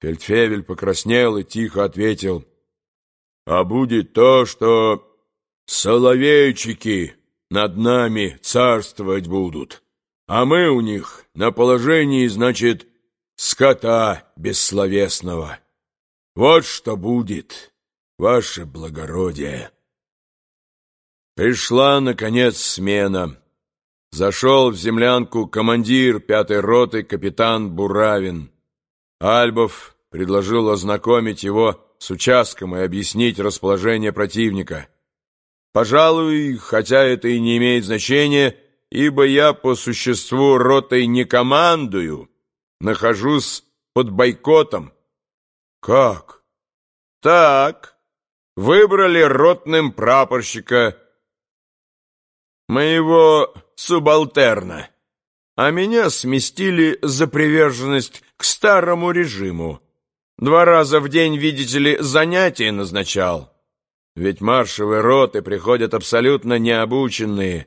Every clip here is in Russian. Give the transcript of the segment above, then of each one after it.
Фельдфебель покраснел и тихо ответил. А будет то, что соловейчики над нами царствовать будут, а мы у них на положении, значит, скота бессловесного. Вот что будет, ваше благородие. Пришла, наконец, смена. Зашел в землянку командир пятой роты капитан Буравин. Альбов предложил ознакомить его с участком и объяснить расположение противника. Пожалуй, хотя это и не имеет значения, ибо я по существу ротой не командую, нахожусь под бойкотом. Как? Так, выбрали ротным прапорщика, моего субалтерна, а меня сместили за приверженность к старому режиму. Два раза в день, видите ли, занятия назначал. Ведь маршевые роты приходят абсолютно необученные.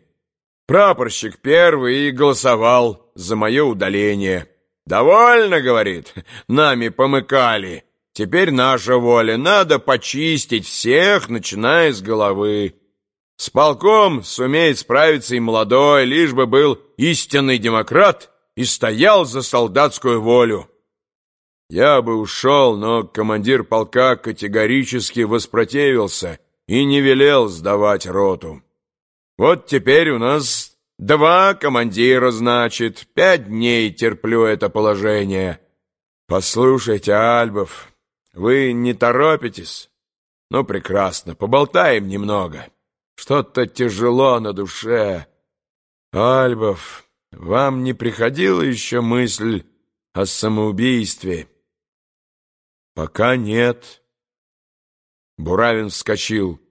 Прапорщик первый и голосовал за мое удаление. «Довольно, — говорит, — нами помыкали. Теперь наша воля. Надо почистить всех, начиная с головы. С полком сумеет справиться и молодой, лишь бы был истинный демократ и стоял за солдатскую волю». Я бы ушел, но командир полка категорически воспротивился и не велел сдавать роту. Вот теперь у нас два командира, значит, пять дней терплю это положение. Послушайте, Альбов, вы не торопитесь? Ну, прекрасно, поболтаем немного. Что-то тяжело на душе. Альбов, вам не приходила еще мысль о самоубийстве?» Пока нет. Буравин вскочил.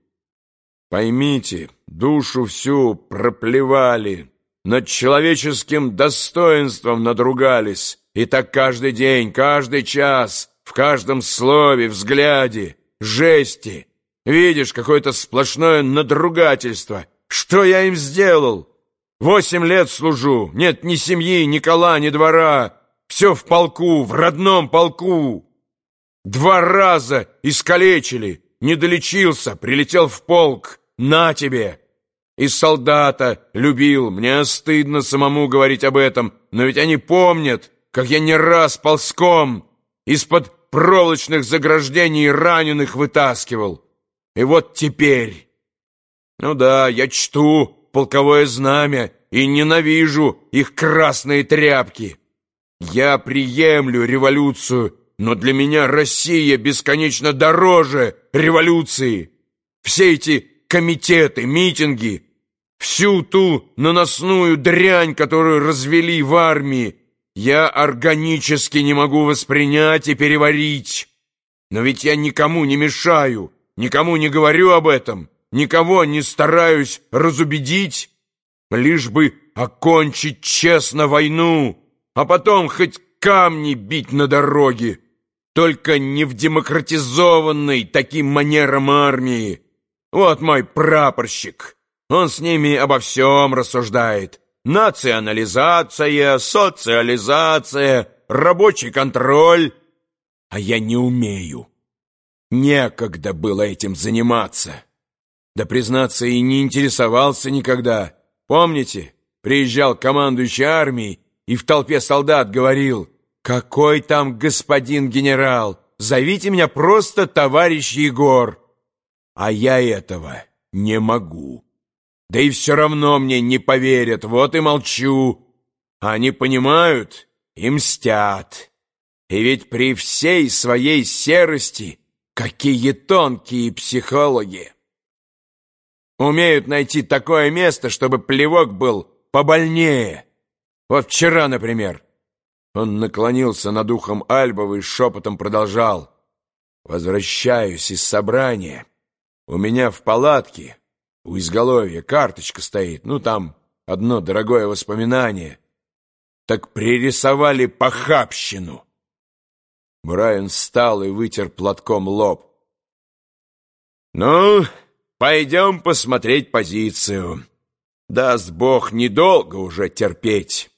Поймите, душу всю проплевали, над человеческим достоинством надругались, и так каждый день, каждый час, в каждом слове, взгляде, жести. Видишь, какое-то сплошное надругательство. Что я им сделал? Восемь лет служу, нет ни семьи, ни кола, ни двора. Все в полку, в родном полку. Два раза искалечили, не долечился, прилетел в полк. На тебе! Из солдата любил, мне стыдно самому говорить об этом, но ведь они помнят, как я не раз ползком из-под проволочных заграждений раненых вытаскивал. И вот теперь... Ну да, я чту полковое знамя и ненавижу их красные тряпки. Я приемлю революцию но для меня Россия бесконечно дороже революции. Все эти комитеты, митинги, всю ту наносную дрянь, которую развели в армии, я органически не могу воспринять и переварить. Но ведь я никому не мешаю, никому не говорю об этом, никого не стараюсь разубедить, лишь бы окончить честно войну, а потом хоть камни бить на дороге. Только не в демократизованной таким манером армии. Вот мой прапорщик. Он с ними обо всем рассуждает. Национализация, социализация, рабочий контроль. А я не умею. Некогда было этим заниматься. Да, признаться, и не интересовался никогда. Помните, приезжал командующий армией и в толпе солдат говорил «Какой там господин генерал? Зовите меня просто товарищ Егор!» А я этого не могу. Да и все равно мне не поверят, вот и молчу. Они понимают и мстят. И ведь при всей своей серости какие тонкие психологи! Умеют найти такое место, чтобы плевок был побольнее. Вот вчера, например, он наклонился над ухом Альбова и шепотом продолжал. «Возвращаюсь из собрания. У меня в палатке, у изголовья, карточка стоит. Ну, там одно дорогое воспоминание. Так пририсовали похабщину». Брайан встал и вытер платком лоб. «Ну, пойдем посмотреть позицию. Даст Бог недолго уже терпеть».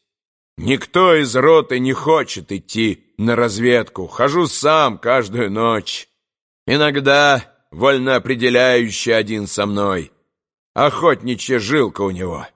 Никто из роты не хочет идти на разведку. Хожу сам каждую ночь. Иногда вольно определяющий один со мной. Охотничья жилка у него.